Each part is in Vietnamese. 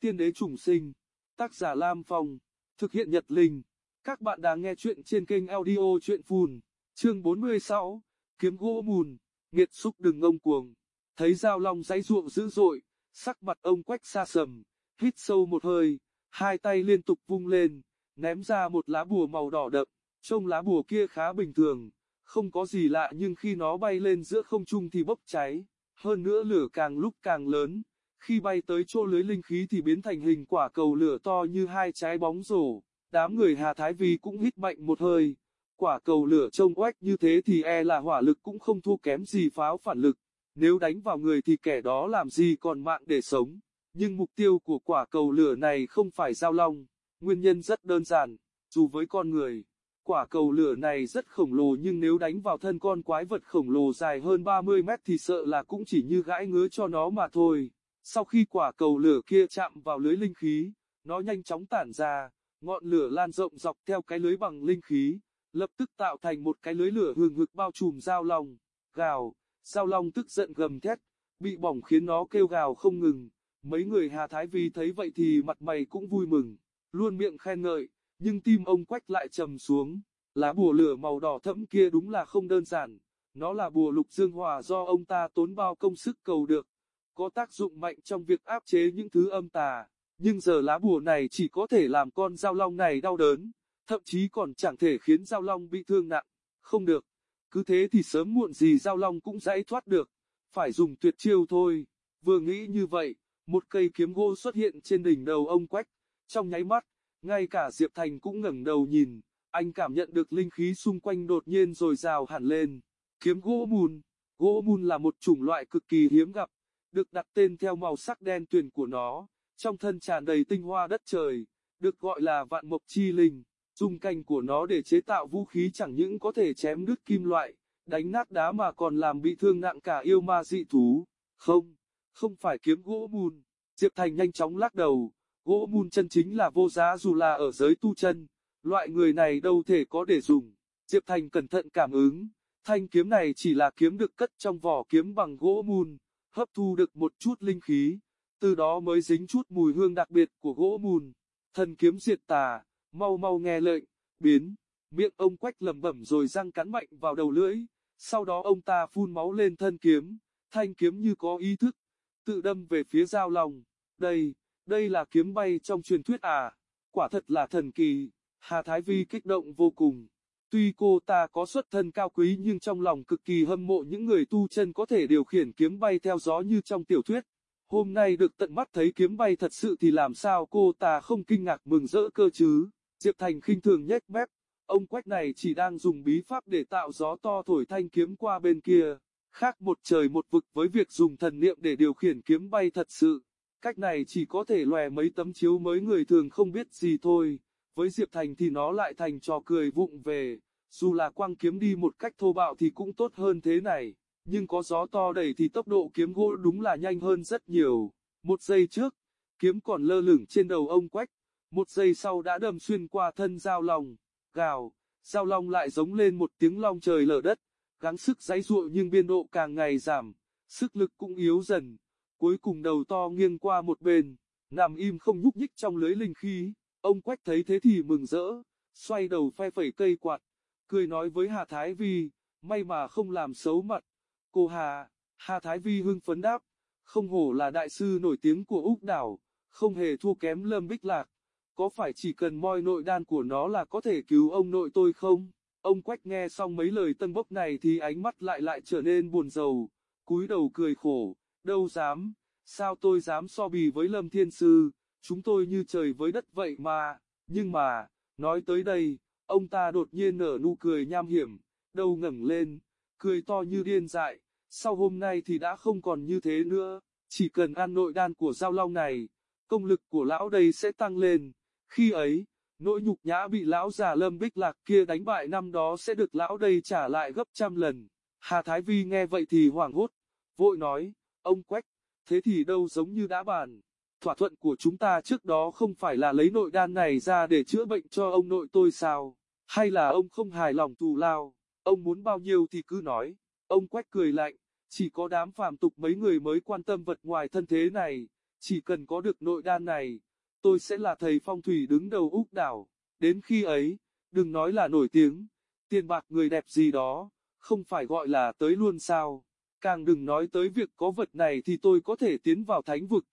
Tiên đế trùng sinh. Tác giả Lam Phong. Thực hiện Nhật Linh. Các bạn đang nghe chuyện trên kênh audio chuyện phùn. Chương 46. Kiếm gỗ mùn. Nghiệt xúc đừng ngông cuồng. Thấy dao Long giấy ruộng dữ dội, sắc mặt ông quách xa sầm, hít sâu một hơi, hai tay liên tục vung lên, ném ra một lá bùa màu đỏ đậm. Trông lá bùa kia khá bình thường, không có gì lạ nhưng khi nó bay lên giữa không trung thì bốc cháy. Hơn nữa lửa càng lúc càng lớn, khi bay tới chỗ lưới linh khí thì biến thành hình quả cầu lửa to như hai trái bóng rổ. Đám người Hà Thái Vi cũng hít mạnh một hơi. Quả cầu lửa trông oách như thế thì e là hỏa lực cũng không thua kém gì pháo phản lực. Nếu đánh vào người thì kẻ đó làm gì còn mạng để sống. Nhưng mục tiêu của quả cầu lửa này không phải giao long. Nguyên nhân rất đơn giản, dù với con người. Quả cầu lửa này rất khổng lồ nhưng nếu đánh vào thân con quái vật khổng lồ dài hơn 30 mét thì sợ là cũng chỉ như gãi ngứa cho nó mà thôi. Sau khi quả cầu lửa kia chạm vào lưới linh khí, nó nhanh chóng tản ra, ngọn lửa lan rộng dọc theo cái lưới bằng linh khí, lập tức tạo thành một cái lưới lửa hừng hực bao trùm giao long. Gào, giao long tức giận gầm thét, bị bỏng khiến nó kêu gào không ngừng. Mấy người Hà Thái vì thấy vậy thì mặt mày cũng vui mừng, luôn miệng khen ngợi, nhưng tim ông quách lại trầm xuống. Lá bùa lửa màu đỏ thẫm kia đúng là không đơn giản, nó là bùa lục dương hòa do ông ta tốn bao công sức cầu được có tác dụng mạnh trong việc áp chế những thứ âm tà, nhưng giờ lá bùa này chỉ có thể làm con dao long này đau đớn, thậm chí còn chẳng thể khiến dao long bị thương nặng, không được, cứ thế thì sớm muộn gì dao long cũng giải thoát được, phải dùng tuyệt chiêu thôi, vừa nghĩ như vậy, một cây kiếm gỗ xuất hiện trên đỉnh đầu ông Quách, trong nháy mắt, ngay cả Diệp Thành cũng ngẩng đầu nhìn, anh cảm nhận được linh khí xung quanh đột nhiên rồi rào hẳn lên, kiếm gỗ mùn, gỗ mùn là một chủng loại cực kỳ hiếm gặp, được đặt tên theo màu sắc đen tuyền của nó, trong thân tràn đầy tinh hoa đất trời, được gọi là vạn mộc chi linh. Dùng cành của nó để chế tạo vũ khí chẳng những có thể chém đứt kim loại, đánh nát đá mà còn làm bị thương nặng cả yêu ma dị thú. Không, không phải kiếm gỗ mùn. Diệp Thành nhanh chóng lắc đầu, gỗ mùn chân chính là vô giá dù là ở giới tu chân, loại người này đâu thể có để dùng. Diệp Thành cẩn thận cảm ứng, thanh kiếm này chỉ là kiếm được cất trong vỏ kiếm bằng gỗ mùn, hấp thu được một chút linh khí, từ đó mới dính chút mùi hương đặc biệt của gỗ mùn. Thần kiếm diệt tà, mau mau nghe lệnh, biến, miệng ông quách lẩm bẩm rồi răng cắn mạnh vào đầu lưỡi, sau đó ông ta phun máu lên thân kiếm, thanh kiếm như có ý thức, tự đâm về phía giao lòng. Đây, đây là kiếm bay trong truyền thuyết à, quả thật là thần kỳ, Hà Thái Vi kích động vô cùng. Tuy cô ta có xuất thân cao quý nhưng trong lòng cực kỳ hâm mộ những người tu chân có thể điều khiển kiếm bay theo gió như trong tiểu thuyết. Hôm nay được tận mắt thấy kiếm bay thật sự thì làm sao cô ta không kinh ngạc mừng rỡ cơ chứ. Diệp Thành khinh thường nhếch mép, ông quách này chỉ đang dùng bí pháp để tạo gió to thổi thanh kiếm qua bên kia. Khác một trời một vực với việc dùng thần niệm để điều khiển kiếm bay thật sự. Cách này chỉ có thể lòe mấy tấm chiếu mới người thường không biết gì thôi với Diệp Thành thì nó lại thành trò cười vụng về, dù là quăng kiếm đi một cách thô bạo thì cũng tốt hơn thế này, nhưng có gió to đẩy thì tốc độ kiếm gỗ đúng là nhanh hơn rất nhiều. Một giây trước, kiếm còn lơ lửng trên đầu ông Quách, một giây sau đã đâm xuyên qua thân giao long, gào, giao long lại giống lên một tiếng long trời lở đất, gắng sức giãy giụa nhưng biên độ càng ngày giảm, sức lực cũng yếu dần, cuối cùng đầu to nghiêng qua một bên, nằm im không nhúc nhích trong lưới linh khí. Ông Quách thấy thế thì mừng rỡ, xoay đầu phe phẩy cây quạt, cười nói với Hà Thái Vi, may mà không làm xấu mặt. Cô Hà, Hà Thái Vi hưng phấn đáp, không hổ là đại sư nổi tiếng của Úc đảo, không hề thua kém Lâm Bích Lạc. Có phải chỉ cần moi nội đan của nó là có thể cứu ông nội tôi không? Ông Quách nghe xong mấy lời tân bốc này thì ánh mắt lại lại trở nên buồn rầu, cúi đầu cười khổ, đâu dám, sao tôi dám so bì với Lâm Thiên Sư chúng tôi như trời với đất vậy mà, nhưng mà, nói tới đây, ông ta đột nhiên nở nụ cười nham hiểm, đầu ngẩng lên, cười to như điên dại, sau hôm nay thì đã không còn như thế nữa, chỉ cần ăn nội đan của giao long này, công lực của lão đây sẽ tăng lên, khi ấy, nỗi nhục nhã bị lão già lâm bích lạc kia đánh bại năm đó sẽ được lão đây trả lại gấp trăm lần. Hà Thái Vi nghe vậy thì hoảng hốt, vội nói, ông Quách, thế thì đâu giống như đã bàn thỏa thuận của chúng ta trước đó không phải là lấy nội đan này ra để chữa bệnh cho ông nội tôi sao? Hay là ông không hài lòng tù lao? Ông muốn bao nhiêu thì cứ nói. Ông quách cười lạnh, chỉ có đám phàm tục mấy người mới quan tâm vật ngoài thân thế này, chỉ cần có được nội đan này, tôi sẽ là thầy phong thủy đứng đầu Úc đảo, đến khi ấy, đừng nói là nổi tiếng, tiền bạc người đẹp gì đó, không phải gọi là tới luôn sao, càng đừng nói tới việc có vật này thì tôi có thể tiến vào thánh vực.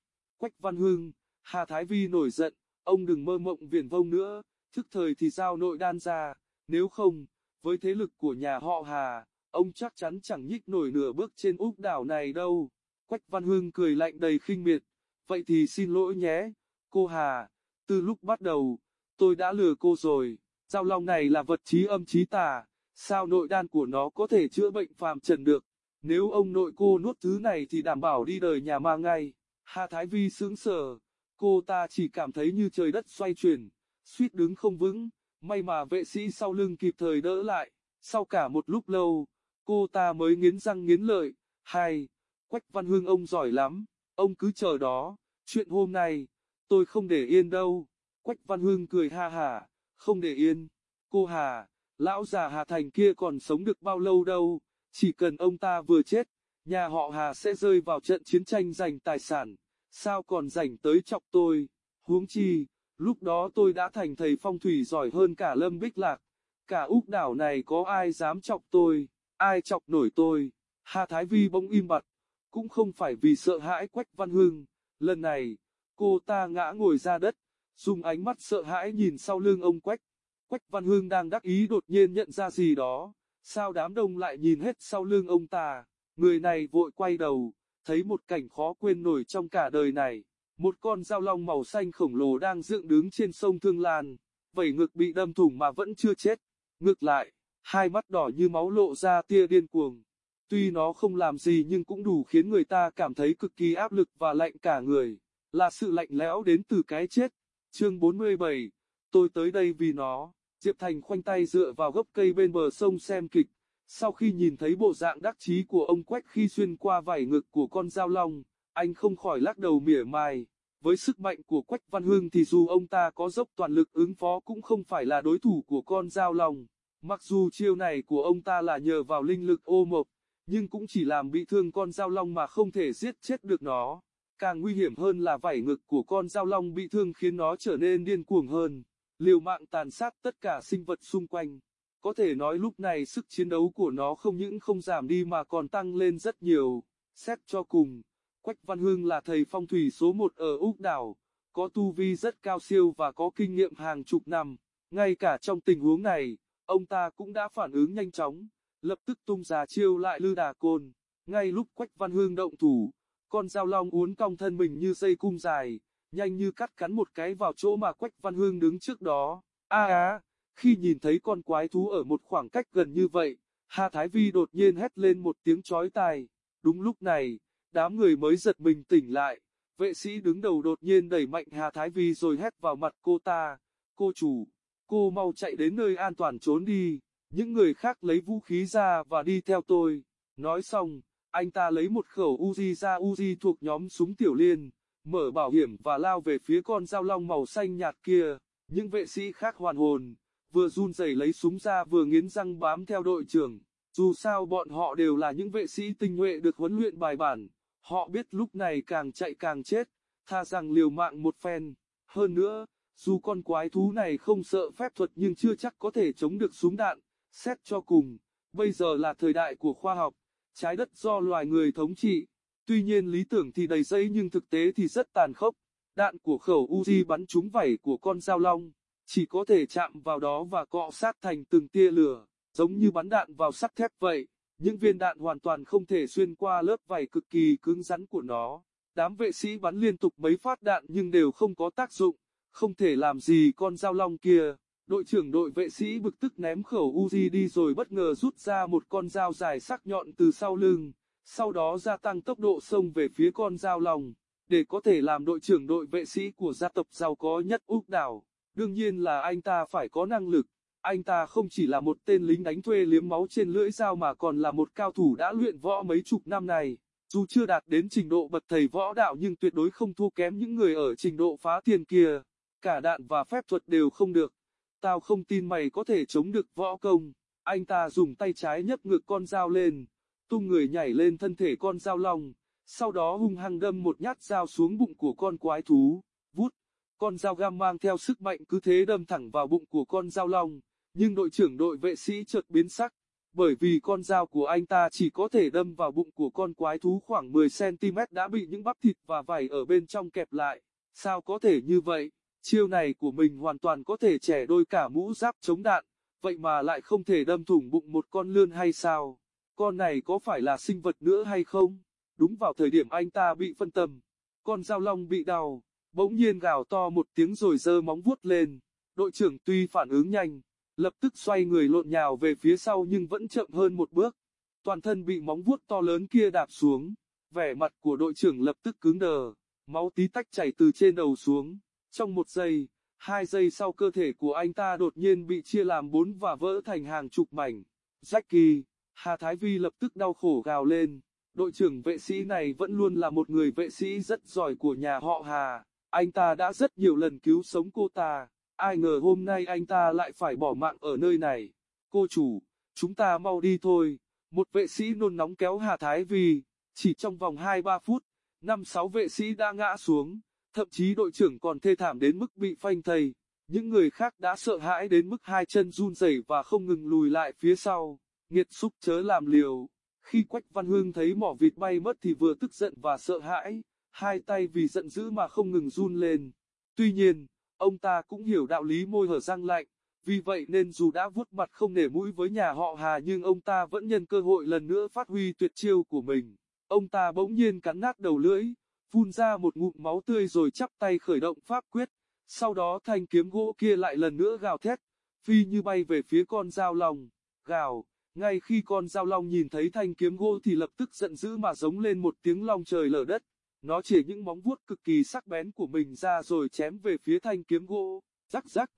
Quách Văn Hưng, Hà Thái Vi nổi giận, ông đừng mơ mộng viển vông nữa, thức thời thì giao nội đan ra, nếu không, với thế lực của nhà họ Hà, ông chắc chắn chẳng nhích nổi nửa bước trên úc đảo này đâu. Quách Văn Hưng cười lạnh đầy khinh miệt, vậy thì xin lỗi nhé, cô Hà, từ lúc bắt đầu, tôi đã lừa cô rồi, giao long này là vật trí âm trí tà, sao nội đan của nó có thể chữa bệnh phàm trần được, nếu ông nội cô nuốt thứ này thì đảm bảo đi đời nhà ma ngay. Hà Thái Vi sững sờ, cô ta chỉ cảm thấy như trời đất xoay chuyển, suýt đứng không vững, may mà vệ sĩ sau lưng kịp thời đỡ lại, sau cả một lúc lâu, cô ta mới nghiến răng nghiến lợi, hai, Quách Văn Hương ông giỏi lắm, ông cứ chờ đó, chuyện hôm nay, tôi không để yên đâu, Quách Văn Hương cười ha hả, không để yên, cô Hà, lão già Hà Thành kia còn sống được bao lâu đâu, chỉ cần ông ta vừa chết, nhà họ Hà sẽ rơi vào trận chiến tranh giành tài sản, sao còn rảnh tới chọc tôi, huống chi, lúc đó tôi đã thành thầy phong thủy giỏi hơn cả Lâm Bích Lạc, cả Úc đảo này có ai dám chọc tôi, ai chọc nổi tôi, Hà Thái Vi bỗng im bặt, cũng không phải vì sợ hãi Quách Văn Hưng, lần này, cô ta ngã ngồi ra đất, dùng ánh mắt sợ hãi nhìn sau lưng ông Quách, Quách Văn Hưng đang đắc ý đột nhiên nhận ra gì đó, sao đám đông lại nhìn hết sau lưng ông ta, người này vội quay đầu, thấy một cảnh khó quên nổi trong cả đời này. Một con dao long màu xanh khổng lồ đang dựng đứng trên sông Thương Lan, vẩy ngực bị đâm thủng mà vẫn chưa chết. Ngược lại, hai mắt đỏ như máu lộ ra tia điên cuồng. Tuy nó không làm gì nhưng cũng đủ khiến người ta cảm thấy cực kỳ áp lực và lạnh cả người, là sự lạnh lẽo đến từ cái chết. Chương 47, tôi tới đây vì nó. Diệp Thành khoanh tay dựa vào gốc cây bên bờ sông xem kịch, sau khi nhìn thấy bộ dạng đắc chí của ông Quách khi xuyên qua vảy ngực của con dao long, anh không khỏi lắc đầu mỉa mai. Với sức mạnh của Quách Văn Hương thì dù ông ta có dốc toàn lực ứng phó cũng không phải là đối thủ của con dao long. Mặc dù chiêu này của ông ta là nhờ vào linh lực ô mộc, nhưng cũng chỉ làm bị thương con dao long mà không thể giết chết được nó. Càng nguy hiểm hơn là vảy ngực của con dao long bị thương khiến nó trở nên điên cuồng hơn, liều mạng tàn sát tất cả sinh vật xung quanh. Có thể nói lúc này sức chiến đấu của nó không những không giảm đi mà còn tăng lên rất nhiều. Xét cho cùng, Quách Văn Hương là thầy phong thủy số một ở Úc Đảo, có tu vi rất cao siêu và có kinh nghiệm hàng chục năm. Ngay cả trong tình huống này, ông ta cũng đã phản ứng nhanh chóng, lập tức tung ra chiêu lại lư đà côn. Ngay lúc Quách Văn Hương động thủ, con dao long uốn cong thân mình như dây cung dài, nhanh như cắt cắn một cái vào chỗ mà Quách Văn Hương đứng trước đó. A á, khi nhìn thấy con quái thú ở một khoảng cách gần như vậy, Hà Thái Vi đột nhiên hét lên một tiếng chói tai. Đúng lúc này, đám người mới giật mình tỉnh lại, vệ sĩ đứng đầu đột nhiên đẩy mạnh Hà Thái Vi rồi hét vào mặt cô ta, cô chủ, cô mau chạy đến nơi an toàn trốn đi, những người khác lấy vũ khí ra và đi theo tôi. Nói xong, anh ta lấy một khẩu Uzi ra Uzi thuộc nhóm súng tiểu liên, mở bảo hiểm và lao về phía con dao long màu xanh nhạt kia. Những vệ sĩ khác hoàn hồn, vừa run rẩy lấy súng ra vừa nghiến răng bám theo đội trưởng. Dù sao bọn họ đều là những vệ sĩ tinh nhuệ được huấn luyện bài bản, họ biết lúc này càng chạy càng chết, tha rằng liều mạng một phen. Hơn nữa, dù con quái thú này không sợ phép thuật nhưng chưa chắc có thể chống được súng đạn, xét cho cùng, bây giờ là thời đại của khoa học, trái đất do loài người thống trị. Tuy nhiên lý tưởng thì đầy dây nhưng thực tế thì rất tàn khốc. Đạn của khẩu Uzi bắn trúng vảy của con dao long, chỉ có thể chạm vào đó và cọ sát thành từng tia lửa, giống như bắn đạn vào sắt thép vậy. Những viên đạn hoàn toàn không thể xuyên qua lớp vảy cực kỳ cứng rắn của nó. Đám vệ sĩ bắn liên tục mấy phát đạn nhưng đều không có tác dụng, không thể làm gì con dao long kia. Đội trưởng đội vệ sĩ bực tức ném khẩu Uzi đi rồi bất ngờ rút ra một con dao dài sắc nhọn từ sau lưng, sau đó gia tăng tốc độ xông về phía con dao long, để có thể làm đội trưởng đội vệ sĩ của gia tộc giàu có nhất Úc đảo. Đương nhiên là anh ta phải có năng lực, anh ta không chỉ là một tên lính đánh thuê liếm máu trên lưỡi dao mà còn là một cao thủ đã luyện võ mấy chục năm này. Dù chưa đạt đến trình độ bậc thầy võ đạo nhưng tuyệt đối không thua kém những người ở trình độ phá thiên kia. Cả đạn và phép thuật đều không được. Tao không tin mày có thể chống được võ công. Anh ta dùng tay trái nhấc ngược con dao lên, tung người nhảy lên thân thể con dao long, sau đó hung hăng đâm một nhát dao xuống bụng của con quái thú, vút, con dao găm mang theo sức mạnh cứ thế đâm thẳng vào bụng của con dao long, nhưng đội trưởng đội vệ sĩ chợt biến sắc, bởi vì con dao của anh ta chỉ có thể đâm vào bụng của con quái thú khoảng 10cm đã bị những bắp thịt và vảy ở bên trong kẹp lại, sao có thể như vậy, chiêu này của mình hoàn toàn có thể trẻ đôi cả mũ giáp chống đạn, vậy mà lại không thể đâm thủng bụng một con lươn hay sao, con này có phải là sinh vật nữa hay không? Đúng vào thời điểm anh ta bị phân tâm, con dao long bị đau, bỗng nhiên gào to một tiếng rồi giơ móng vuốt lên. Đội trưởng tuy phản ứng nhanh, lập tức xoay người lộn nhào về phía sau nhưng vẫn chậm hơn một bước. Toàn thân bị móng vuốt to lớn kia đạp xuống, vẻ mặt của đội trưởng lập tức cứng đờ, máu tí tách chảy từ trên đầu xuống. Trong một giây, hai giây sau cơ thể của anh ta đột nhiên bị chia làm bốn và vỡ thành hàng chục mảnh. Jackie, Hà Thái Vi lập tức đau khổ gào lên. Đội trưởng vệ sĩ này vẫn luôn là một người vệ sĩ rất giỏi của nhà họ Hà. Anh ta đã rất nhiều lần cứu sống cô ta. Ai ngờ hôm nay anh ta lại phải bỏ mạng ở nơi này. Cô chủ, chúng ta mau đi thôi. Một vệ sĩ nôn nóng kéo Hà Thái Vi. Chỉ trong vòng 2-3 phút, 5-6 vệ sĩ đã ngã xuống. Thậm chí đội trưởng còn thê thảm đến mức bị phanh thây. Những người khác đã sợ hãi đến mức hai chân run rẩy và không ngừng lùi lại phía sau. Nghiệt xúc chớ làm liều. Khi Quách Văn Hương thấy mỏ vịt bay mất thì vừa tức giận và sợ hãi, hai tay vì giận dữ mà không ngừng run lên. Tuy nhiên, ông ta cũng hiểu đạo lý môi hở răng lạnh, vì vậy nên dù đã vuốt mặt không nể mũi với nhà họ Hà nhưng ông ta vẫn nhân cơ hội lần nữa phát huy tuyệt chiêu của mình. Ông ta bỗng nhiên cắn nát đầu lưỡi, phun ra một ngụm máu tươi rồi chắp tay khởi động pháp quyết. Sau đó thanh kiếm gỗ kia lại lần nữa gào thét, phi như bay về phía con dao lòng, gào. Ngay khi con dao long nhìn thấy thanh kiếm gỗ thì lập tức giận dữ mà giống lên một tiếng long trời lở đất. Nó chỉ những móng vuốt cực kỳ sắc bén của mình ra rồi chém về phía thanh kiếm gỗ, rắc rắc.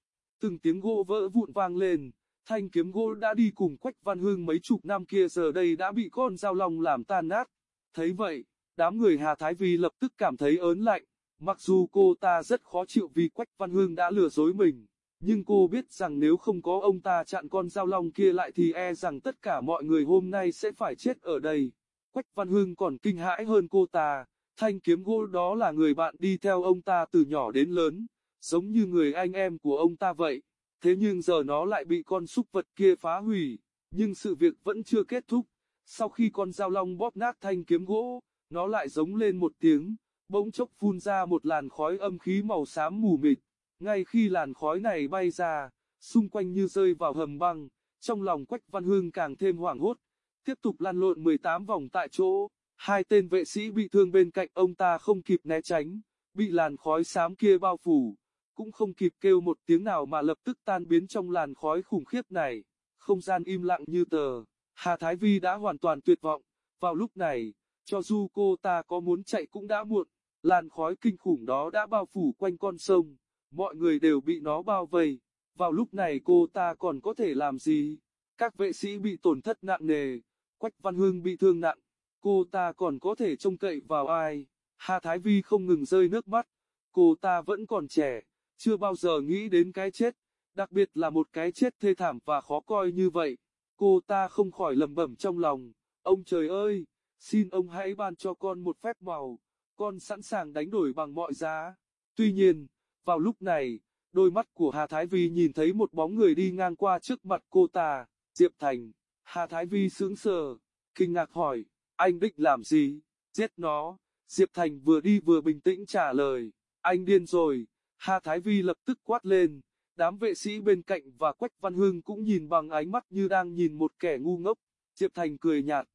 Từng tiếng gỗ vỡ vụn vang lên, thanh kiếm gỗ đã đi cùng Quách Văn Hương mấy chục năm kia giờ đây đã bị con dao long làm tan nát. Thấy vậy, đám người Hà Thái Vi lập tức cảm thấy ớn lạnh, mặc dù cô ta rất khó chịu vì Quách Văn Hương đã lừa dối mình. Nhưng cô biết rằng nếu không có ông ta chặn con dao long kia lại thì e rằng tất cả mọi người hôm nay sẽ phải chết ở đây. Quách Văn Hưng còn kinh hãi hơn cô ta, thanh kiếm gỗ đó là người bạn đi theo ông ta từ nhỏ đến lớn, giống như người anh em của ông ta vậy. Thế nhưng giờ nó lại bị con súc vật kia phá hủy, nhưng sự việc vẫn chưa kết thúc. Sau khi con dao long bóp nát thanh kiếm gỗ, nó lại giống lên một tiếng, bỗng chốc phun ra một làn khói âm khí màu xám mù mịt. Ngay khi làn khói này bay ra, xung quanh như rơi vào hầm băng, trong lòng Quách Văn Hương càng thêm hoảng hốt, tiếp tục lăn lộn 18 vòng tại chỗ, hai tên vệ sĩ bị thương bên cạnh ông ta không kịp né tránh, bị làn khói xám kia bao phủ, cũng không kịp kêu một tiếng nào mà lập tức tan biến trong làn khói khủng khiếp này, không gian im lặng như tờ, Hà Thái Vi đã hoàn toàn tuyệt vọng, vào lúc này, cho dù cô ta có muốn chạy cũng đã muộn, làn khói kinh khủng đó đã bao phủ quanh con sông. Mọi người đều bị nó bao vây. Vào lúc này cô ta còn có thể làm gì? Các vệ sĩ bị tổn thất nặng nề, Quách Văn Hương bị thương nặng, cô ta còn có thể trông cậy vào ai? Hà Thái Vi không ngừng rơi nước mắt, cô ta vẫn còn trẻ, chưa bao giờ nghĩ đến cái chết, đặc biệt là một cái chết thê thảm và khó coi như vậy. Cô ta không khỏi lầm bẩm trong lòng, ông trời ơi, xin ông hãy ban cho con một phép màu, con sẵn sàng đánh đổi bằng mọi giá. Tuy nhiên, vào lúc này, đôi mắt của Hà Thái Vi nhìn thấy một bóng người đi ngang qua trước mặt cô ta, Diệp Thành. Hà Thái Vi sững sờ, kinh ngạc hỏi, anh định làm gì? Giết nó. Diệp Thành vừa đi vừa bình tĩnh trả lời, anh điên rồi. Hà Thái Vi lập tức quát lên, đám vệ sĩ bên cạnh và Quách Văn Hưng cũng nhìn bằng ánh mắt như đang nhìn một kẻ ngu ngốc. Diệp Thành cười nhạt,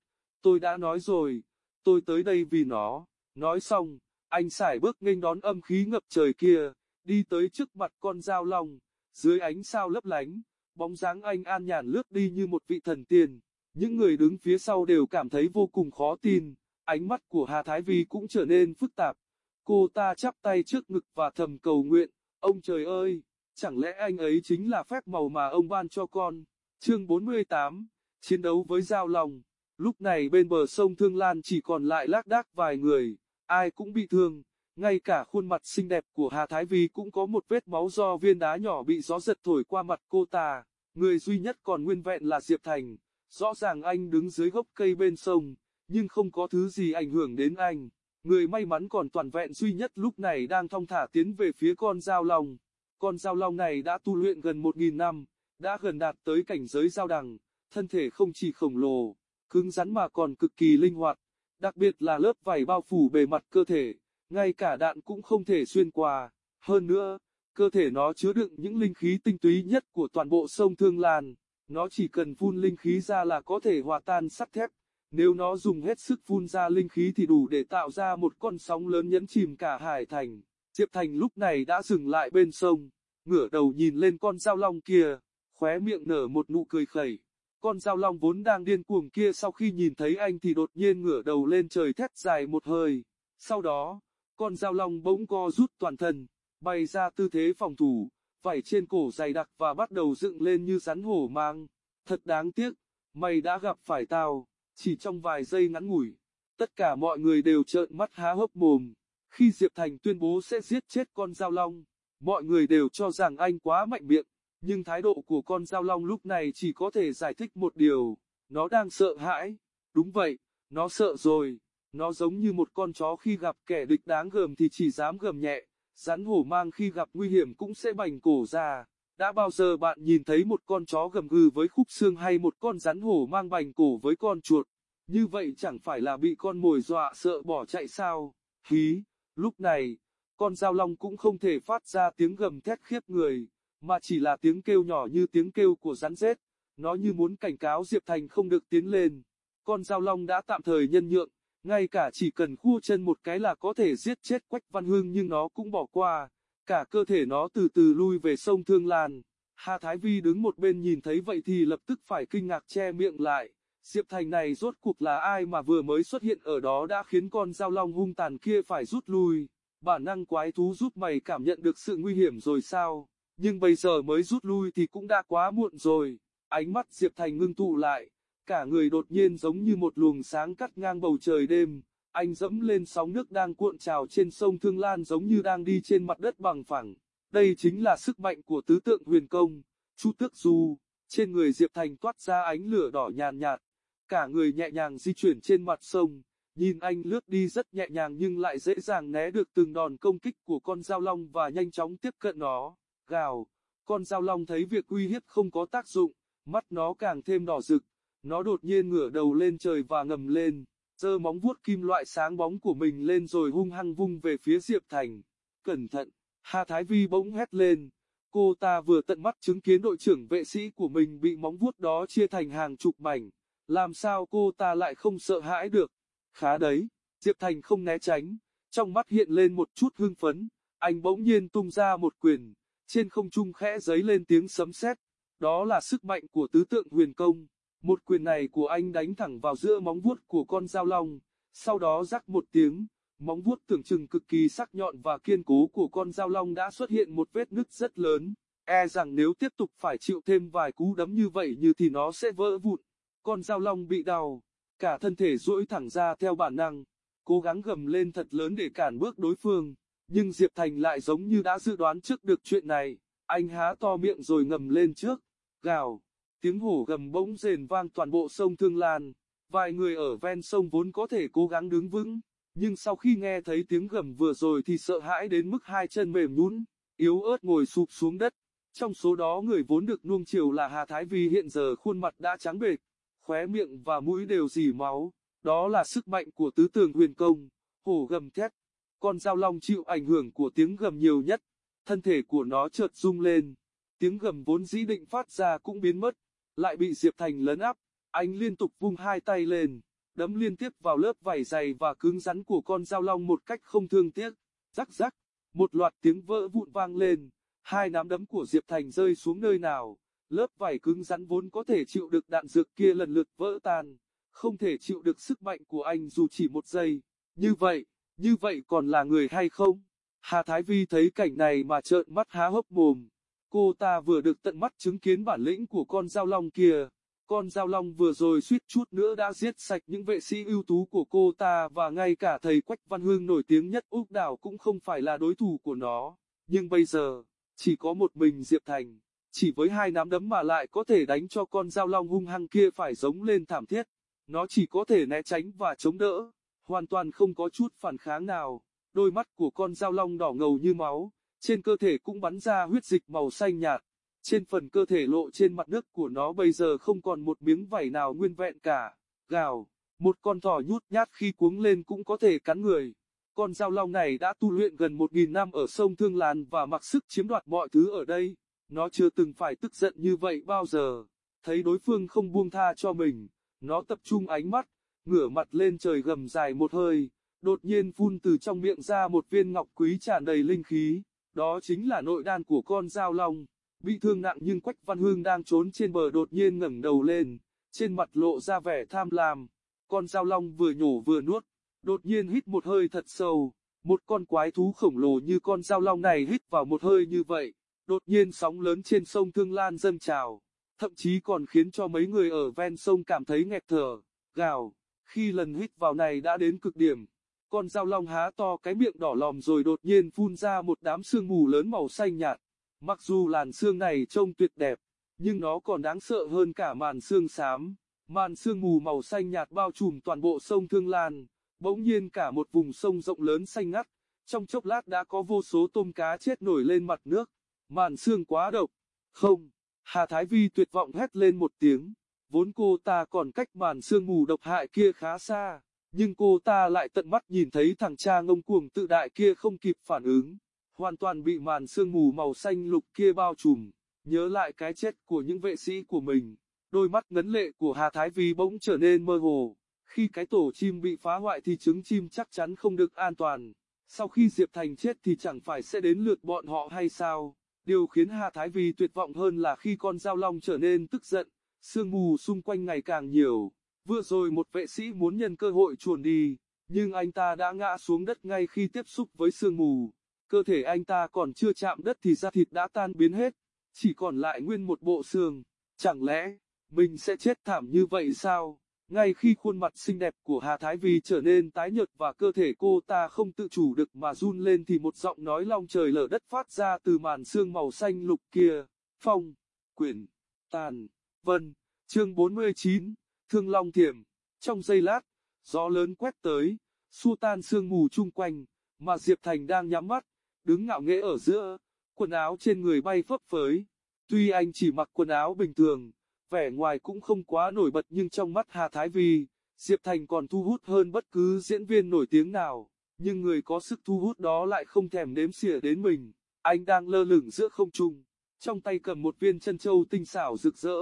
tôi đã nói rồi, tôi tới đây vì nó. Nói xong, anh sải bước nghênh đón âm khí ngập trời kia đi tới trước mặt con dao long, dưới ánh sao lấp lánh, bóng dáng anh an nhàn lướt đi như một vị thần tiên. Những người đứng phía sau đều cảm thấy vô cùng khó tin, ánh mắt của Hà Thái Vi cũng trở nên phức tạp. Cô ta chắp tay trước ngực và thầm cầu nguyện, ông trời ơi, chẳng lẽ anh ấy chính là phép màu mà ông ban cho con. Chương 48, chiến đấu với dao lòng. Lúc này bên bờ sông Thương Lan chỉ còn lại lác đác vài người, ai cũng bị thương, ngay cả khuôn mặt xinh đẹp của Hà Thái Vi cũng có một vết máu do viên đá nhỏ bị gió giật thổi qua mặt cô ta. Người duy nhất còn nguyên vẹn là Diệp Thành. Rõ ràng anh đứng dưới gốc cây bên sông, nhưng không có thứ gì ảnh hưởng đến anh. Người may mắn còn toàn vẹn duy nhất lúc này đang thong thả tiến về phía con dao long. Con dao long này đã tu luyện gần 1.000 năm, đã gần đạt tới cảnh giới dao đằng, thân thể không chỉ khổng lồ, cứng rắn mà còn cực kỳ linh hoạt, đặc biệt là lớp vảy bao phủ bề mặt cơ thể, ngay cả đạn cũng không thể xuyên qua. Hơn nữa, cơ thể nó chứa đựng những linh khí tinh túy nhất của toàn bộ sông Thương Lan, nó chỉ cần phun linh khí ra là có thể hòa tan sắt thép. Nếu nó dùng hết sức phun ra linh khí thì đủ để tạo ra một con sóng lớn nhấn chìm cả hải thành. Diệp Thành lúc này đã dừng lại bên sông, ngửa đầu nhìn lên con dao long kia, khóe miệng nở một nụ cười khẩy. Con dao long vốn đang điên cuồng kia sau khi nhìn thấy anh thì đột nhiên ngửa đầu lên trời thét dài một hơi. Sau đó, con dao long bỗng co rút toàn thân, bay ra tư thế phòng thủ, vảy trên cổ dày đặc và bắt đầu dựng lên như rắn hổ mang. Thật đáng tiếc, mày đã gặp phải tao, chỉ trong vài giây ngắn ngủi. Tất cả mọi người đều trợn mắt há hốc mồm. Khi Diệp Thành tuyên bố sẽ giết chết con dao long, mọi người đều cho rằng anh quá mạnh miệng. Nhưng thái độ của con dao long lúc này chỉ có thể giải thích một điều, nó đang sợ hãi. Đúng vậy, nó sợ rồi. Nó giống như một con chó khi gặp kẻ địch đáng gờm thì chỉ dám gầm nhẹ, rắn hổ mang khi gặp nguy hiểm cũng sẽ bành cổ ra. Đã bao giờ bạn nhìn thấy một con chó gầm gừ với khúc xương hay một con rắn hổ mang bành cổ với con chuột? Như vậy chẳng phải là bị con mồi dọa sợ bỏ chạy sao? Hí, lúc này, con dao long cũng không thể phát ra tiếng gầm thét khiếp người, mà chỉ là tiếng kêu nhỏ như tiếng kêu của rắn rết. Nó như muốn cảnh cáo Diệp Thành không được tiến lên. Con dao long đã tạm thời nhân nhượng, ngay cả chỉ cần khua chân một cái là có thể giết chết Quách Văn Hương nhưng nó cũng bỏ qua, cả cơ thể nó từ từ lui về sông Thương Lan. Hà Thái Vi đứng một bên nhìn thấy vậy thì lập tức phải kinh ngạc che miệng lại. Diệp Thành này rốt cuộc là ai mà vừa mới xuất hiện ở đó đã khiến con dao long hung tàn kia phải rút lui. Bản năng quái thú giúp mày cảm nhận được sự nguy hiểm rồi sao? Nhưng bây giờ mới rút lui thì cũng đã quá muộn rồi. Ánh mắt Diệp Thành ngưng tụ lại, cả người đột nhiên giống như một luồng sáng cắt ngang bầu trời đêm. Anh dẫm lên sóng nước đang cuộn trào trên sông Thương Lan giống như đang đi trên mặt đất bằng phẳng. Đây chính là sức mạnh của tứ tượng huyền công, Chu Tước Du. Trên người Diệp Thành toát ra ánh lửa đỏ nhàn nhạt, cả người nhẹ nhàng di chuyển trên mặt sông. Nhìn anh lướt đi rất nhẹ nhàng nhưng lại dễ dàng né được từng đòn công kích của con dao long và nhanh chóng tiếp cận nó. Gào, con dao long thấy việc uy hiếp không có tác dụng, mắt nó càng thêm đỏ rực, nó đột nhiên ngửa đầu lên trời và ngầm lên, giơ móng vuốt kim loại sáng bóng của mình lên rồi hung hăng vung về phía Diệp Thành. Cẩn thận, Hà Thái Vi bỗng hét lên. Cô ta vừa tận mắt chứng kiến đội trưởng vệ sĩ của mình bị móng vuốt đó chia thành hàng chục mảnh. Làm sao cô ta lại không sợ hãi được? Khá đấy, Diệp Thành không né tránh, trong mắt hiện lên một chút hưng phấn. Anh bỗng nhiên tung ra một quyền, trên không trung khẽ giấy lên tiếng sấm sét. Đó là sức mạnh của tứ tượng huyền công. Một quyền này của anh đánh thẳng vào giữa móng vuốt của con dao long, sau đó rắc một tiếng, móng vuốt tưởng chừng cực kỳ sắc nhọn và kiên cố của con dao long đã xuất hiện một vết nứt rất lớn, e rằng nếu tiếp tục phải chịu thêm vài cú đấm như vậy như thì nó sẽ vỡ vụn. Con dao long bị đau, cả thân thể duỗi thẳng ra theo bản năng, cố gắng gầm lên thật lớn để cản bước đối phương, nhưng Diệp Thành lại giống như đã dự đoán trước được chuyện này, anh há to miệng rồi ngầm lên trước, gào. Tiếng hổ gầm bỗng rền vang toàn bộ sông Thương Lan. Vài người ở ven sông vốn có thể cố gắng đứng vững, nhưng sau khi nghe thấy tiếng gầm vừa rồi thì sợ hãi đến mức hai chân mềm nhũn, yếu ớt ngồi sụp xuống đất. Trong số đó người vốn được nuông chiều là Hà Thái Vi hiện giờ khuôn mặt đã trắng bệch, khóe miệng và mũi đều dì máu. Đó là sức mạnh của tứ tường huyền công, hổ gầm thét. Con dao long chịu ảnh hưởng của tiếng gầm nhiều nhất, thân thể của nó chợt rung lên. Tiếng gầm vốn dĩ định phát ra cũng biến mất, lại bị Diệp Thành lấn áp, anh liên tục vung hai tay lên, đấm liên tiếp vào lớp vảy dày và cứng rắn của con dao long một cách không thương tiếc. Rắc rắc, một loạt tiếng vỡ vụn vang lên, hai nắm đấm của Diệp Thành rơi xuống nơi nào, lớp vảy cứng rắn vốn có thể chịu được đạn dược kia lần lượt vỡ tan, không thể chịu được sức mạnh của anh dù chỉ một giây. Như vậy, như vậy còn là người hay không? Hà Thái Vi thấy cảnh này mà trợn mắt há hốc mồm. Cô ta vừa được tận mắt chứng kiến bản lĩnh của con dao long kia. Con dao long vừa rồi suýt chút nữa đã giết sạch những vệ sĩ ưu tú của cô ta và ngay cả thầy Quách Văn Hương nổi tiếng nhất Úc Đảo cũng không phải là đối thủ của nó. Nhưng bây giờ, chỉ có một mình Diệp Thành, chỉ với hai nắm đấm mà lại có thể đánh cho con dao long hung hăng kia phải giống lên thảm thiết. nó chỉ có thể né tránh và chống đỡ, hoàn toàn không có chút phản kháng nào. Đôi mắt của con dao long đỏ ngầu như máu, trên cơ thể cũng bắn ra huyết dịch màu xanh nhạt. Trên phần cơ thể lộ trên mặt nước của nó bây giờ không còn một miếng vảy nào nguyên vẹn cả. Gào, một con thỏ nhút nhát khi cuống lên cũng có thể cắn người. Con dao long này đã tu luyện gần một nghìn năm ở sông Thương Lan và mặc sức chiếm đoạt mọi thứ ở đây. Nó chưa từng phải tức giận như vậy bao giờ. Thấy đối phương không buông tha cho mình, nó tập trung ánh mắt, ngửa mặt lên trời gầm dài một hơi, đột nhiên phun từ trong miệng ra một viên ngọc quý tràn đầy linh khí. Đó chính là nội đan của con dao long. Bị thương nặng nhưng Quách Văn Hương đang trốn trên bờ đột nhiên ngẩng đầu lên, trên mặt lộ ra vẻ tham lam. Con dao long vừa nhổ vừa nuốt, đột nhiên hít một hơi thật sâu. Một con quái thú khổng lồ như con dao long này hít vào một hơi như vậy, đột nhiên sóng lớn trên sông Thương Lan dâng trào, thậm chí còn khiến cho mấy người ở ven sông cảm thấy nghẹt thở, gào. Khi lần hít vào này đã đến cực điểm, con dao long há to cái miệng đỏ lòm rồi đột nhiên phun ra một đám sương mù lớn màu xanh nhạt. Mặc dù làn sương này trông tuyệt đẹp, nhưng nó còn đáng sợ hơn cả màn sương xám. Màn sương mù màu xanh nhạt bao trùm toàn bộ sông Thương Lan, bỗng nhiên cả một vùng sông rộng lớn xanh ngắt, trong chốc lát đã có vô số tôm cá chết nổi lên mặt nước. Màn sương quá độc. Không, Hà Thái Vi tuyệt vọng hét lên một tiếng, vốn cô ta còn cách màn sương mù độc hại kia khá xa, nhưng cô ta lại tận mắt nhìn thấy thằng cha ngông cuồng tự đại kia không kịp phản ứng, hoàn toàn bị màn sương mù màu xanh lục kia bao trùm, nhớ lại cái chết của những vệ sĩ của mình, đôi mắt ngấn lệ của Hà Thái Vi bỗng trở nên mơ hồ, khi cái tổ chim bị phá hoại thì trứng chim chắc chắn không được an toàn, sau khi Diệp Thành chết thì chẳng phải sẽ đến lượt bọn họ hay sao? Điều khiến Hà Thái Vi tuyệt vọng hơn là khi con dao long trở nên tức giận, sương mù xung quanh ngày càng nhiều. Vừa rồi một vệ sĩ muốn nhân cơ hội chuồn đi, nhưng anh ta đã ngã xuống đất ngay khi tiếp xúc với sương mù. Cơ thể anh ta còn chưa chạm đất thì da thịt đã tan biến hết, chỉ còn lại nguyên một bộ xương. Chẳng lẽ, mình sẽ chết thảm như vậy sao? Ngay khi khuôn mặt xinh đẹp của Hà Thái Vi trở nên tái nhợt và cơ thể cô ta không tự chủ được mà run lên thì một giọng nói long trời lở đất phát ra từ màn xương màu xanh lục kia. Phong, quyển, tàn, vân, chương 49, thương long thiểm. Trong giây lát, gió lớn quét tới, xua tan sương mù chung quanh, mà Diệp Thành đang nhắm mắt, đứng ngạo nghễ ở giữa, quần áo trên người bay phấp phới. Tuy anh chỉ mặc quần áo bình thường, vẻ ngoài cũng không quá nổi bật nhưng trong mắt Hà Thái Vi, Diệp Thành còn thu hút hơn bất cứ diễn viên nổi tiếng nào, nhưng người có sức thu hút đó lại không thèm đếm xỉa đến mình. Anh đang lơ lửng giữa không trung, trong tay cầm một viên chân châu tinh xảo rực rỡ,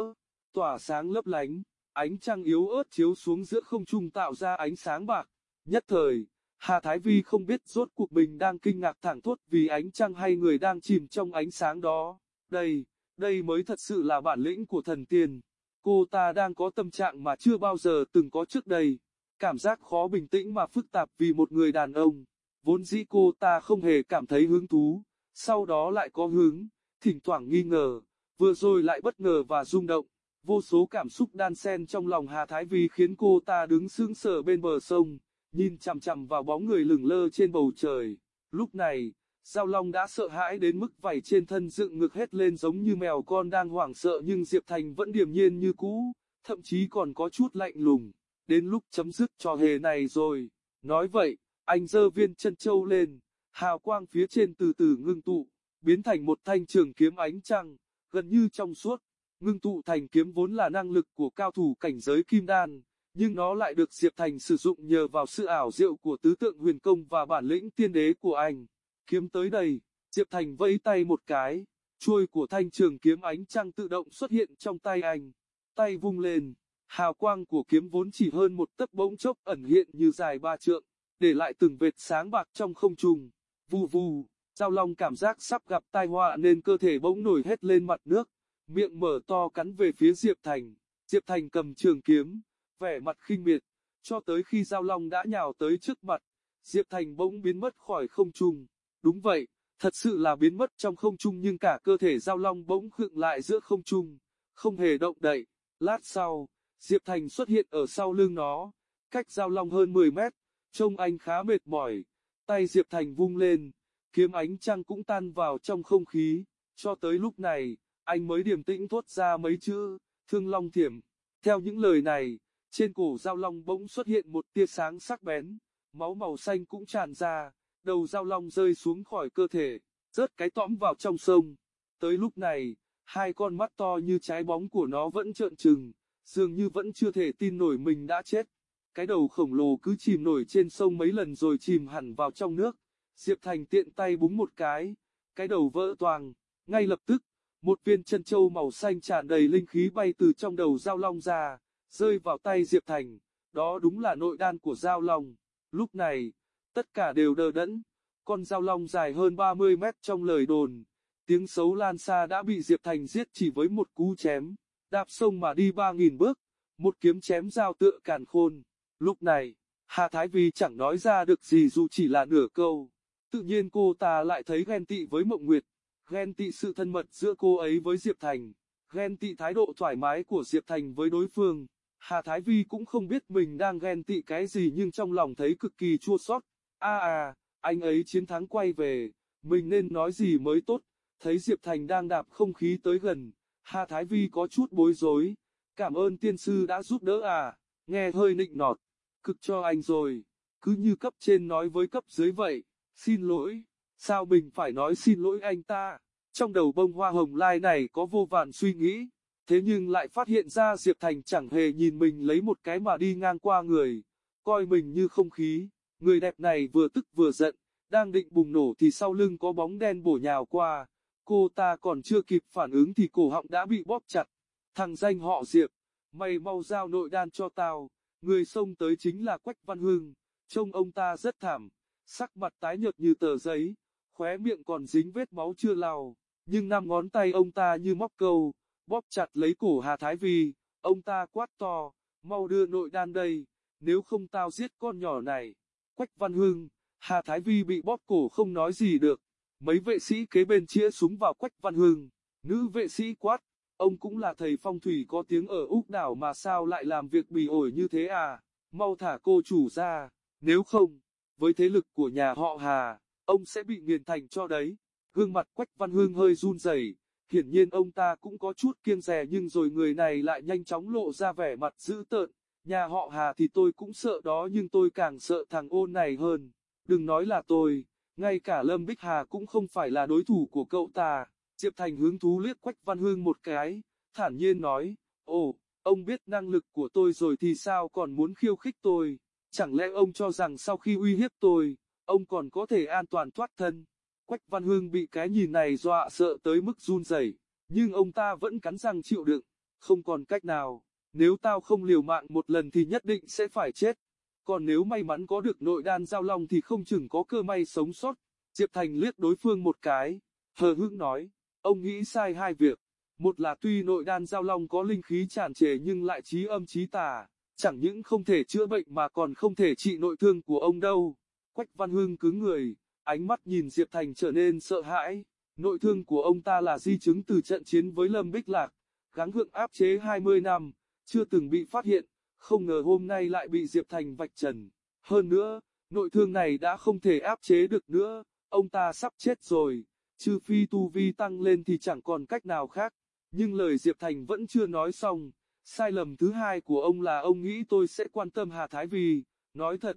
tỏa sáng lấp lánh, ánh trăng yếu ớt chiếu xuống giữa không trung tạo ra ánh sáng bạc. Nhất thời, Hà Thái Vi không biết rốt cuộc mình đang kinh ngạc thẳng thốt vì ánh trăng hay người đang chìm trong ánh sáng đó. Đây, đây mới thật sự là bản lĩnh của thần tiên. Cô ta đang có tâm trạng mà chưa bao giờ từng có trước đây. Cảm giác khó bình tĩnh mà phức tạp vì một người đàn ông. Vốn dĩ cô ta không hề cảm thấy hứng thú, sau đó lại có hứng, thỉnh thoảng nghi ngờ, vừa rồi lại bất ngờ và rung động. Vô số cảm xúc đan xen trong lòng Hà Thái Vi khiến cô ta đứng sững sờ bên bờ sông, nhìn chằm chằm vào bóng người lửng lơ trên bầu trời. Lúc này, Giao Long đã sợ hãi đến mức vảy trên thân dựng ngực hết lên giống như mèo con đang hoảng sợ nhưng Diệp Thành vẫn điềm nhiên như cũ, thậm chí còn có chút lạnh lùng. Đến lúc chấm dứt trò hề này rồi. Nói vậy, anh giơ viên chân châu lên, hào quang phía trên từ từ ngưng tụ, biến thành một thanh trường kiếm ánh trăng, gần như trong suốt. Ngưng tụ thành kiếm vốn là năng lực của cao thủ cảnh giới kim đan, nhưng nó lại được Diệp Thành sử dụng nhờ vào sự ảo diệu của tứ tượng huyền công và bản lĩnh tiên đế của anh. Kiếm tới đây, Diệp Thành vẫy tay một cái, chuôi của thanh trường kiếm ánh trăng tự động xuất hiện trong tay anh. Tay vung lên, hào quang của kiếm vốn chỉ hơn một tấc bỗng chốc ẩn hiện như dài ba trượng, để lại từng vệt sáng bạc trong không trung. Vù vù, Giao Long cảm giác sắp gặp tai họa nên cơ thể bỗng nổi hết lên mặt nước, miệng mở to cắn về phía Diệp Thành. Diệp Thành cầm trường kiếm, vẻ mặt khinh miệt, cho tới khi Giao Long đã nhào tới trước mặt, Diệp Thành bỗng biến mất khỏi không trung. Đúng vậy, thật sự là biến mất trong không trung nhưng cả cơ thể giao long bỗng khựng lại giữa không trung, không hề động đậy. Lát sau, Diệp Thành xuất hiện ở sau lưng nó, cách giao long hơn 10 mét, trông anh khá mệt mỏi. Tay Diệp Thành vung lên, kiếm ánh trăng cũng tan vào trong không khí, cho tới lúc này, anh mới điềm tĩnh thốt ra mấy chữ, thương long thiểm. Theo những lời này, trên cổ Giao Long bỗng xuất hiện một tia sáng sắc bén, máu màu xanh cũng tràn ra, đầu Giao Long rơi xuống khỏi cơ thể, rớt cái tõm vào trong sông. Tới lúc này, hai con mắt to như trái bóng của nó vẫn trợn trừng, dường như vẫn chưa thể tin nổi mình đã chết. Cái đầu khổng lồ cứ chìm nổi trên sông mấy lần rồi chìm hẳn vào trong nước. Diệp Thành tiện tay búng một cái, cái đầu vỡ toang, ngay lập tức, một viên chân châu màu xanh tràn đầy linh khí bay từ trong đầu Giao Long ra, rơi vào tay Diệp Thành, đó đúng là nội đan của Giao Long. Lúc này, tất cả đều đờ đẫn, con Giao Long dài hơn 30 mét trong lời đồn, tiếng xấu lan xa đã bị Diệp Thành giết chỉ với một cú chém, đạp sông mà đi 3.000 bước, một kiếm chém giao tựa càn khôn. Lúc này, Hà Thái Vi chẳng nói ra được gì dù chỉ là nửa câu. Tự nhiên cô ta lại thấy ghen tị với Mộng Nguyệt, ghen tị sự thân mật giữa cô ấy với Diệp Thành, ghen tị thái độ thoải mái của Diệp Thành với đối phương. Hà Thái Vi cũng không biết mình đang ghen tị cái gì nhưng trong lòng thấy cực kỳ chua xót. A à, anh ấy chiến thắng quay về, mình nên nói gì mới tốt, thấy Diệp Thành đang đạp không khí tới gần, Hà Thái Vi có chút bối rối, cảm ơn tiên sư đã giúp đỡ à, nghe hơi nịnh nọt, cực cho anh rồi, cứ như cấp trên nói với cấp dưới vậy, xin lỗi, sao mình phải nói xin lỗi anh ta, trong đầu bông hoa hồng lai này có vô vàn suy nghĩ, thế nhưng lại phát hiện ra Diệp Thành chẳng hề nhìn mình lấy một cái mà đi ngang qua người, coi mình như không khí, người đẹp này vừa tức vừa giận, đang định bùng nổ thì sau lưng có bóng đen bổ nhào qua, cô ta còn chưa kịp phản ứng thì cổ họng đã bị bóp chặt, thằng danh họ Diệp, mày mau giao nội đan cho tao, người xông tới chính là Quách Văn Hưng, trông ông ta rất thảm, sắc mặt tái nhợt như tờ giấy, khóe miệng còn dính vết máu chưa lau, nhưng năm ngón tay ông ta như móc câu, bóp chặt lấy cổ Hà Thái Vi, ông ta quát to, mau đưa nội đan đây, nếu không tao giết con nhỏ này. Quách Văn Hưng, Hà Thái Vi bị bóp cổ không nói gì được, mấy vệ sĩ kế bên chĩa súng vào Quách Văn Hưng, nữ vệ sĩ quát, ông cũng là thầy phong thủy có tiếng ở Úc đảo mà sao lại làm việc bỉ ổi như thế à, mau thả cô chủ ra, nếu không, với thế lực của nhà họ Hà, ông sẽ bị nghiền thành cho đấy. Gương mặt Quách Văn hương hơi run rẩy, hiển nhiên ông ta cũng có chút kiêng dè nhưng rồi người này lại nhanh chóng lộ ra vẻ mặt dữ tợn. Nhà họ Hà thì tôi cũng sợ đó nhưng tôi càng sợ thằng ôn này hơn. Đừng nói là tôi, ngay cả Lâm Bích Hà cũng không phải là đối thủ của cậu ta. Diệp Thành hứng thú liếc Quách Văn Hương một cái, thản nhiên nói, ồ, ông biết năng lực của tôi rồi thì sao còn muốn khiêu khích tôi, chẳng lẽ ông cho rằng sau khi uy hiếp tôi, ông còn có thể an toàn thoát thân. Quách Văn Hương bị cái nhìn này dọa sợ tới mức run rẩy, nhưng ông ta vẫn cắn răng chịu đựng, không còn cách nào, nếu tao không liều mạng một lần thì nhất định sẽ phải chết. Còn nếu may mắn có được nội đan giao long thì không chừng có cơ may sống sót. Diệp Thành liếc đối phương một cái, hờ hững nói, ông nghĩ sai hai việc. Một là tuy nội đan giao long có linh khí tràn trề nhưng lại trí âm trí tà, chẳng những không thể chữa bệnh mà còn không thể trị nội thương của ông đâu. Quách Văn Hưng cứng người, ánh mắt nhìn Diệp Thành trở nên sợ hãi. Nội thương của ông ta là di chứng từ trận chiến với Lâm Bích Lạc, gắng gượng áp chế 20 năm, chưa từng bị phát hiện, không ngờ hôm nay lại bị Diệp Thành vạch trần. Hơn nữa, nội thương này đã không thể áp chế được nữa, ông ta sắp chết rồi, trừ phi tu vi tăng lên thì chẳng còn cách nào khác. Nhưng lời Diệp Thành vẫn chưa nói xong, sai lầm thứ hai của ông là ông nghĩ tôi sẽ quan tâm Hà Thái vì nói thật,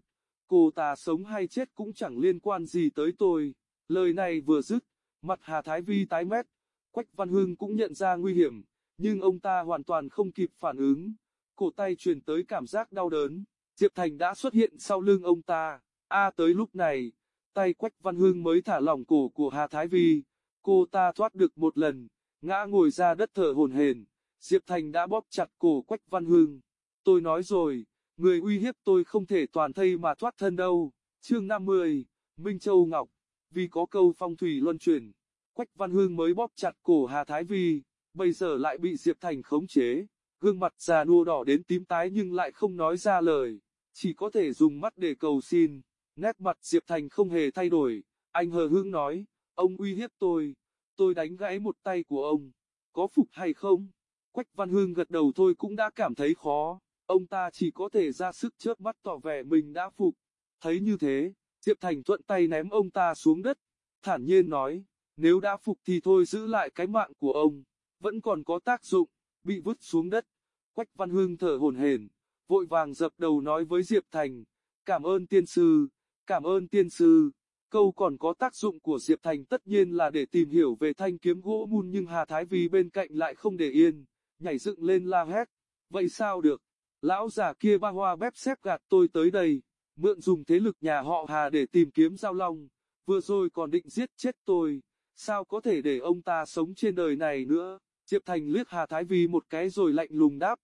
cô ta sống hay chết cũng chẳng liên quan gì tới tôi. Lời này vừa dứt, mặt Hà Thái Vi tái mét, Quách Văn Hưng cũng nhận ra nguy hiểm, nhưng ông ta hoàn toàn không kịp phản ứng cổ tay truyền tới cảm giác đau đớn. Diệp Thành đã xuất hiện sau lưng ông ta. A tới lúc này, tay Quách Văn Hưng mới thả lỏng cổ của Hà Thái Vi. Cô ta thoát được một lần, ngã ngồi ra đất thở hổn hển. Diệp Thành đã bóp chặt cổ Quách Văn Hưng. Tôi nói rồi, người uy hiếp tôi không thể toàn thây mà thoát thân đâu. Chương 50, Minh Châu Ngọc. Vì có câu phong thủy luân chuyển, Quách Văn Hương mới bóp chặt cổ Hà Thái Vi, bây giờ lại bị Diệp Thành khống chế gương mặt già nua đỏ đến tím tái nhưng lại không nói ra lời, chỉ có thể dùng mắt để cầu xin. Nét mặt Diệp Thành không hề thay đổi, anh hờ hững nói, ông uy hiếp tôi, tôi đánh gãy một tay của ông, có phục hay không? Quách Văn Hương gật đầu thôi cũng đã cảm thấy khó, ông ta chỉ có thể ra sức chớp mắt tỏ vẻ mình đã phục. Thấy như thế, Diệp Thành thuận tay ném ông ta xuống đất, thản nhiên nói, nếu đã phục thì thôi giữ lại cái mạng của ông, vẫn còn có tác dụng bị vứt xuống đất. Quách Văn Hương thở hổn hển, vội vàng dập đầu nói với Diệp Thành, cảm ơn tiên sư, cảm ơn tiên sư. Câu còn có tác dụng của Diệp Thành tất nhiên là để tìm hiểu về thanh kiếm gỗ mun nhưng Hà Thái Vi bên cạnh lại không để yên, nhảy dựng lên la hét. Vậy sao được? Lão già kia ba hoa bếp xếp gạt tôi tới đây, mượn dùng thế lực nhà họ Hà để tìm kiếm Giao Long, vừa rồi còn định giết chết tôi, sao có thể để ông ta sống trên đời này nữa? Diệp Thành liếc Hà Thái Vi một cái rồi lạnh lùng đáp,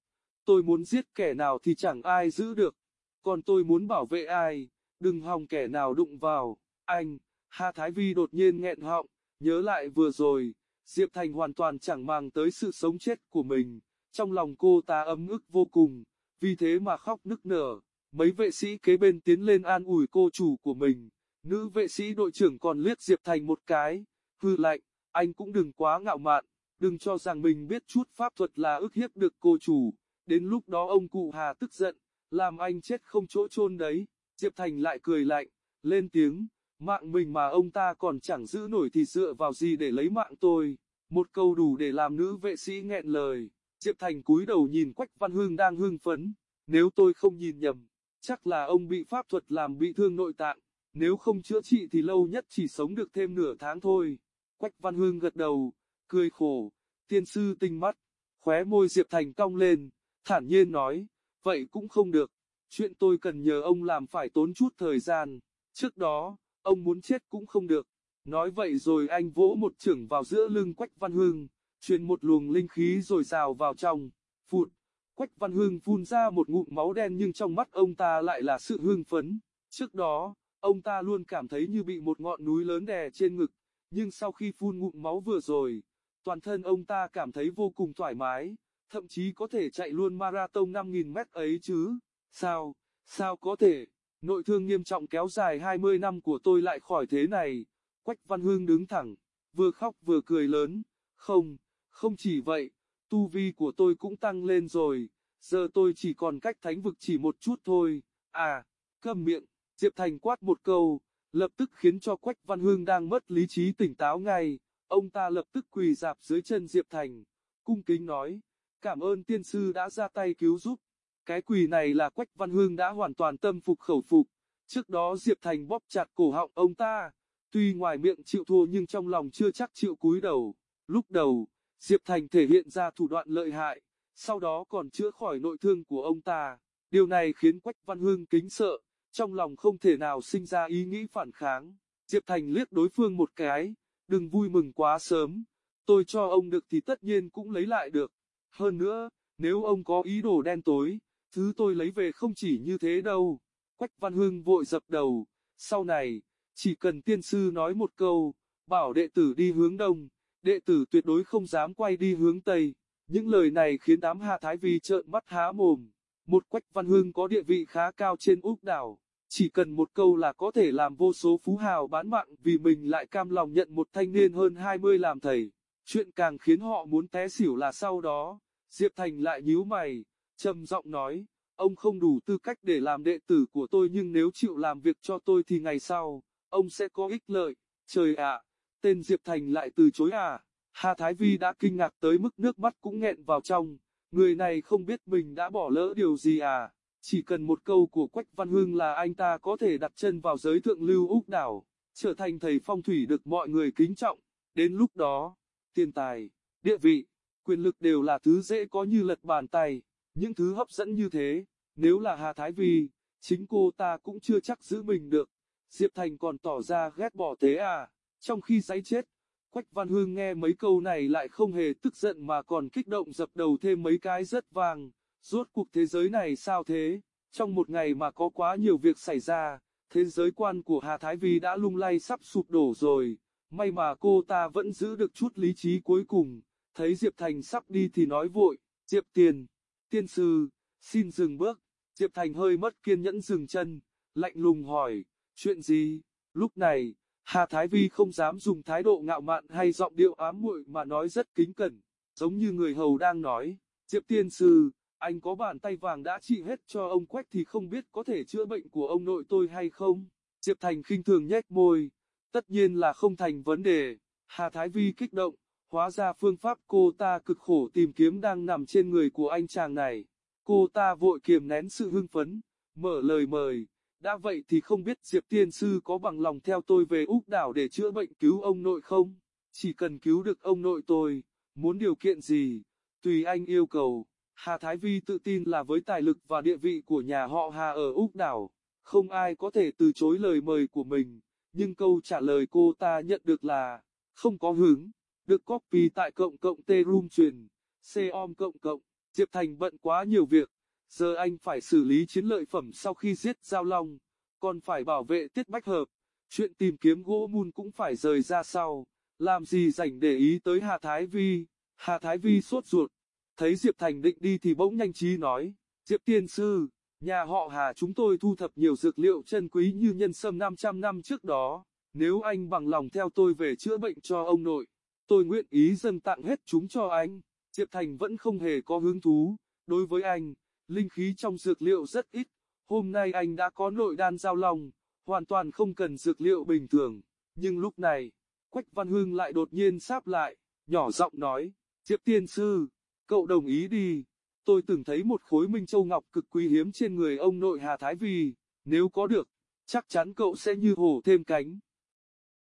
tôi muốn giết kẻ nào thì chẳng ai giữ được, còn tôi muốn bảo vệ ai, đừng hòng kẻ nào đụng vào, anh, Hà Thái Vi đột nhiên nghẹn họng, nhớ lại vừa rồi, Diệp Thành hoàn toàn chẳng mang tới sự sống chết của mình, trong lòng cô ta ấm ức vô cùng, vì thế mà khóc nức nở, mấy vệ sĩ kế bên tiến lên an ủi cô chủ của mình, nữ vệ sĩ đội trưởng còn liếc Diệp Thành một cái, hư lạnh, anh cũng đừng quá ngạo mạn, đừng cho rằng mình biết chút pháp thuật là ức hiếp được cô chủ, đến lúc đó ông cụ Hà tức giận, làm anh chết không chỗ chôn đấy, Diệp Thành lại cười lạnh, lên tiếng, mạng mình mà ông ta còn chẳng giữ nổi thì dựa vào gì để lấy mạng tôi, một câu đủ để làm nữ vệ sĩ nghẹn lời, Diệp Thành cúi đầu nhìn Quách Văn Hương đang hưng phấn, nếu tôi không nhìn nhầm, chắc là ông bị pháp thuật làm bị thương nội tạng, nếu không chữa trị thì lâu nhất chỉ sống được thêm nửa tháng thôi. Quách Văn Hương gật đầu, cười khổ, tiên sư tinh mắt, khóe môi Diệp Thành cong lên, thản nhiên nói, vậy cũng không được, chuyện tôi cần nhờ ông làm phải tốn chút thời gian, trước đó, ông muốn chết cũng không được. Nói vậy rồi anh vỗ một chưởng vào giữa lưng Quách Văn Hương, truyền một luồng linh khí rồi rào vào trong, phụt, Quách Văn Hương phun ra một ngụm máu đen nhưng trong mắt ông ta lại là sự hương phấn. Trước đó, ông ta luôn cảm thấy như bị một ngọn núi lớn đè trên ngực, nhưng sau khi phun ngụm máu vừa rồi, toàn thân ông ta cảm thấy vô cùng thoải mái, thậm chí có thể chạy luôn marathon 5.000 mét ấy chứ. Sao, sao có thể, nội thương nghiêm trọng kéo dài 20 năm của tôi lại khỏi thế này. Quách Văn Hương đứng thẳng, vừa khóc vừa cười lớn, không, không chỉ vậy, tu vi của tôi cũng tăng lên rồi, giờ tôi chỉ còn cách thánh vực chỉ một chút thôi, à, câm miệng, Diệp Thành quát một câu, lập tức khiến cho Quách Văn Hương đang mất lý trí tỉnh táo ngay, ông ta lập tức quỳ dạp dưới chân Diệp Thành, cung kính nói, cảm ơn tiên sư đã ra tay cứu giúp, cái quỳ này là Quách Văn Hương đã hoàn toàn tâm phục khẩu phục, trước đó Diệp Thành bóp chặt cổ họng ông ta, tuy ngoài miệng chịu thua nhưng trong lòng chưa chắc chịu cúi đầu, lúc đầu, Diệp Thành thể hiện ra thủ đoạn lợi hại, sau đó còn chữa khỏi nội thương của ông ta. Điều này khiến Quách Văn Hưng kính sợ, trong lòng không thể nào sinh ra ý nghĩ phản kháng. Diệp Thành liếc đối phương một cái, đừng vui mừng quá sớm, tôi cho ông được thì tất nhiên cũng lấy lại được. Hơn nữa, nếu ông có ý đồ đen tối, thứ tôi lấy về không chỉ như thế đâu. Quách Văn Hưng vội dập đầu, sau này, chỉ cần tiên sư nói một câu, bảo đệ tử đi hướng đông, đệ tử tuyệt đối không dám quay đi hướng Tây. Những lời này khiến đám Hạ Thái Vi trợn mắt há mồm. Một Quách Văn Hương có địa vị khá cao trên Úc đảo, chỉ cần một câu là có thể làm vô số phú hào bán mạng vì mình lại cam lòng nhận một thanh niên hơn 20 làm thầy. Chuyện càng khiến họ muốn té xỉu là sau đó, Diệp Thành lại nhíu mày, trầm giọng nói, ông không đủ tư cách để làm đệ tử của tôi nhưng nếu chịu làm việc cho tôi thì ngày sau, ông sẽ có ích lợi. Trời ạ, tên Diệp Thành lại từ chối à. Hà Thái Vi đã kinh ngạc tới mức nước mắt cũng nghẹn vào trong, người này không biết mình đã bỏ lỡ điều gì à. Chỉ cần một câu của Quách Văn Hưng là anh ta có thể đặt chân vào giới thượng lưu Úc đảo, trở thành thầy phong thủy được mọi người kính trọng. Đến lúc đó, tiền tài, địa vị, quyền lực đều là thứ dễ có như lật bàn tay. Những thứ hấp dẫn như thế, nếu là Hà Thái Vi, chính cô ta cũng chưa chắc giữ mình được. Diệp Thành còn tỏ ra ghét bỏ thế à. Trong khi giấy chết, Quách Văn Hương nghe mấy câu này lại không hề tức giận mà còn kích động dập đầu thêm mấy cái rất vang. Rốt cuộc thế giới này sao thế? Trong một ngày mà có quá nhiều việc xảy ra, thế giới quan của Hà Thái Vi đã lung lay sắp sụp đổ rồi. May mà cô ta vẫn giữ được chút lý trí cuối cùng. Thấy Diệp Thành sắp đi thì nói vội, Diệp Tiền, tiên sư, xin dừng bước. Diệp Thành hơi mất kiên nhẫn dừng chân, lạnh lùng hỏi, chuyện gì? Lúc này, Hà Thái Vi không dám dùng thái độ ngạo mạn hay giọng điệu ám muội mà nói rất kính cẩn, giống như người hầu đang nói, Diệp tiên sư, anh có bàn tay vàng đã trị hết cho ông Quách thì không biết có thể chữa bệnh của ông nội tôi hay không? Diệp Thành khinh thường nhếch môi, tất nhiên là không thành vấn đề, Hà Thái Vi kích động, hóa ra phương pháp cô ta cực khổ tìm kiếm đang nằm trên người của anh chàng này. Cô ta vội kiềm nén sự hưng phấn, mở lời mời. Đã vậy thì không biết Diệp Tiên Sư có bằng lòng theo tôi về Úc đảo để chữa bệnh cứu ông nội không? Chỉ cần cứu được ông nội tôi, muốn điều kiện gì, tùy anh yêu cầu. Hà Thái Vi tự tin là với tài lực và địa vị của nhà họ Hà ở Úc đảo, không ai có thể từ chối lời mời của mình, nhưng câu trả lời cô ta nhận được là, không có hứng, được copy tại cộng cộng T room truyền, C-om cộng cộng, Diệp Thành bận quá nhiều việc, giờ anh phải xử lý chiến lợi phẩm sau khi giết Giao Long, còn phải bảo vệ Tiết Bách Hợp, chuyện tìm kiếm gỗ mun cũng phải rời ra sau, làm gì rảnh để ý tới Hà Thái Vi, Hà Thái Vi sốt ruột, thấy Diệp Thành định đi thì bỗng nhanh trí nói, Diệp Tiên Sư, nhà họ Hà chúng tôi thu thập nhiều dược liệu chân quý như nhân sâm 500 năm trước đó, nếu anh bằng lòng theo tôi về chữa bệnh cho ông nội, tôi nguyện ý dâng tặng hết chúng cho anh. Diệp Thành vẫn không hề có hứng thú, đối với anh, linh khí trong dược liệu rất ít, hôm nay anh đã có nội đan giao long, hoàn toàn không cần dược liệu bình thường, nhưng lúc này, Quách Văn Hưng lại đột nhiên sáp lại, nhỏ giọng nói, Diệp Tiên Sư, cậu đồng ý đi, tôi từng thấy một khối Minh Châu Ngọc cực quý hiếm trên người ông nội Hà Thái Vi, nếu có được, chắc chắn cậu sẽ như hổ thêm cánh.